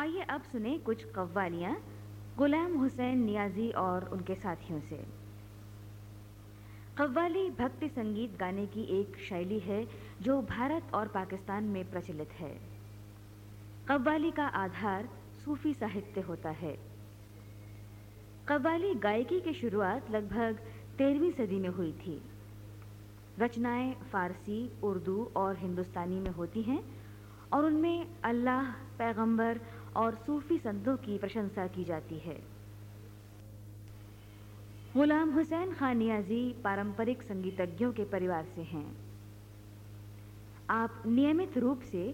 آئیے اب سنیں کچھ قوالیاں غلام حسین نیازی اور ان کے ساتھیوں سے۔ قوالی بھکتی سنگیت گانے کی ایک شیلی ہے جو بھارت اور پاکستان میں پرچلت ہے۔ قوالی کا آدھار صوفی ساہتیہ ہوتا ہے۔ قوالی گائکی کی شروعات لگ بھگ تیرہویں صدی میں ہوئی تھی۔ رچنائیں فارسی، اردو اور ہندوستانی میں ہوتی ہیں اور ان میں اللہ، پیغمبر اور صوفی سنتوں کی پرشنسا کی جاتی ہے۔ غلام حسین خان نیازی پارمپرک سنگیتجوں کے پریوار سے ہیں۔ آپ نیمت روپ سے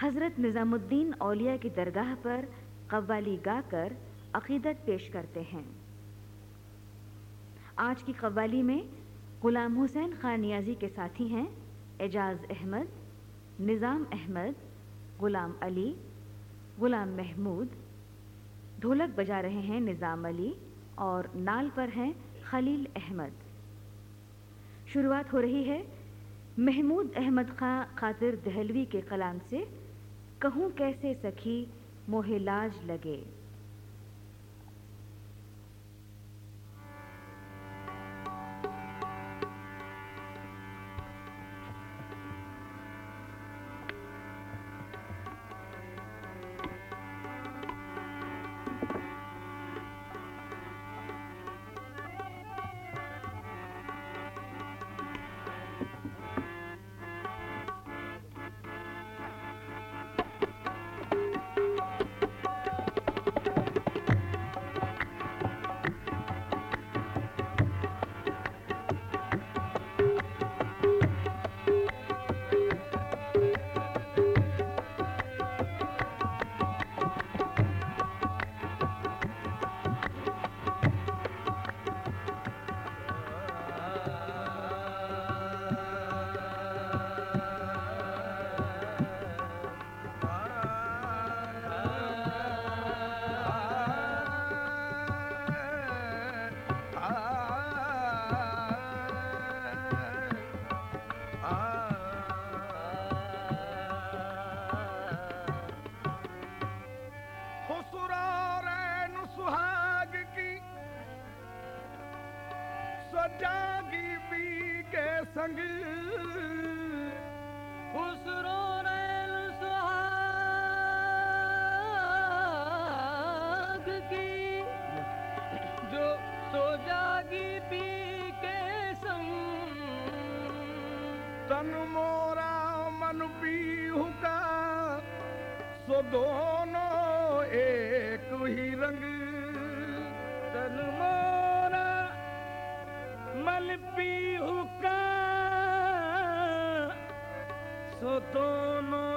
حضرت نظام الدین اولیاء کی درگاہ پر قوالی گا کر عقیدت پیش کرتے ہیں۔ آج کی قوالی میں غلام حسین خان نیازی کے ساتھی ہیں اعجاز احمد، نظام احمد، غلام علی غلام محمود، ڈھولک بجا رہے ہیں نظام علی اور نال پر ہیں خلیل احمد۔ شروعات ہو رہی ہے۔ محمود احمد خاں خاطر دہلوی کے کلام سے، کہوں کیسے سکھی موہ لاج لگے۔ مل پیہو کا سو دونوں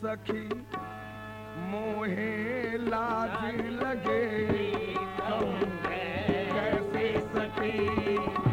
سخی موہے لاج لگے کیسے سخی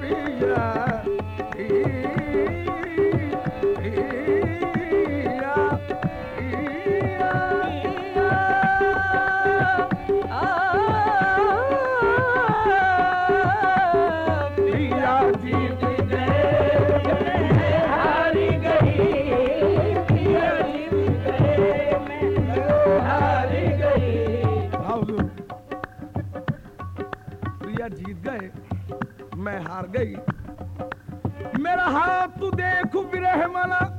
پی میں ہار گئی۔ میرا ہاتھ تو دیکھ برہمنا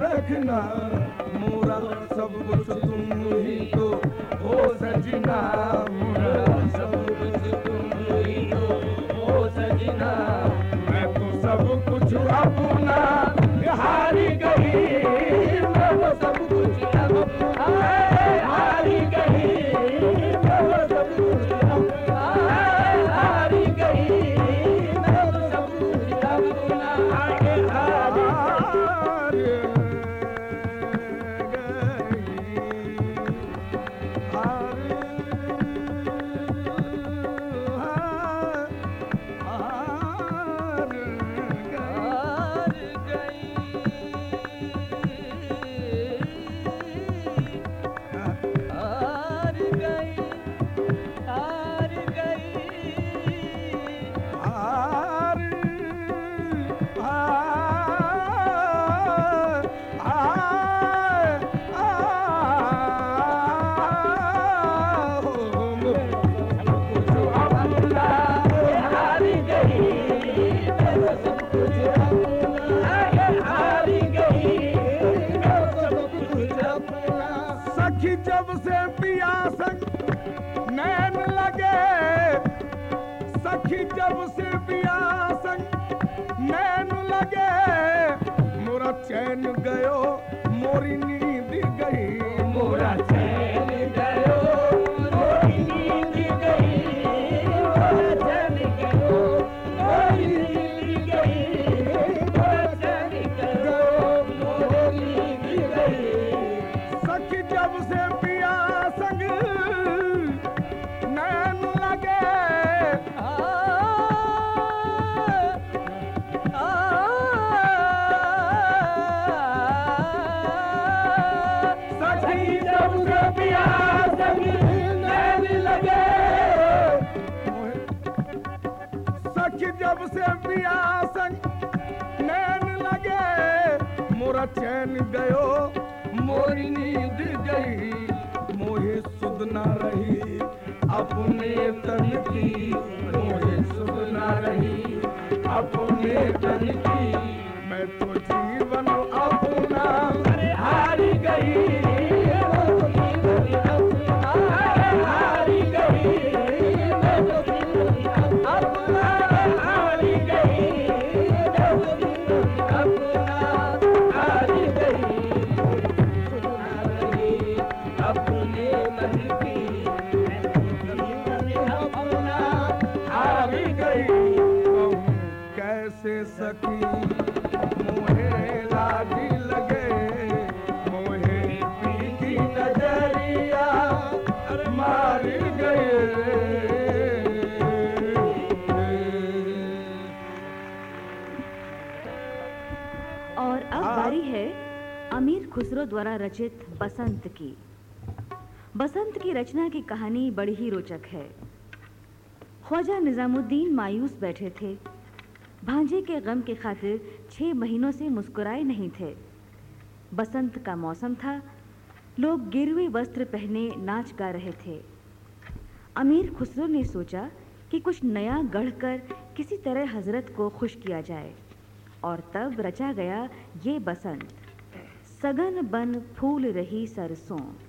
رکھنا مورا سب کچھ تم ہی تو ہو سجنا مورا سب کچھ تم ہی تو ہو سجنا میں تو سب کچھ اپنا، ہاری گئی Yeah. کہن گیو موری گئی منہ سہی اپنے اپنے کیسے سکی؟ اور اب باری ہے امیر خسرو دوارا رچت بسنت کی۔ بسنت کی رچنا کی کہانی بڑی ہی روچک ہے۔ خواجہ نظام الدین مایوس بیٹھے تھے۔ بھانجے کے غم کی خاطر چھ مہینوں سے مسکرائے نہیں تھے۔ بسنت کا موسم تھا۔ لوگ گروے وستر پہنے ناچ گا رہے تھے۔ امیر خسرو نے سوچا کہ کچھ نیا گڑھ کر کسی طرح حضرت کو خوش کیا جائے۔ اور تب رچا گیا یہ بسنت۔ سگن بن پھول رہی سرسوں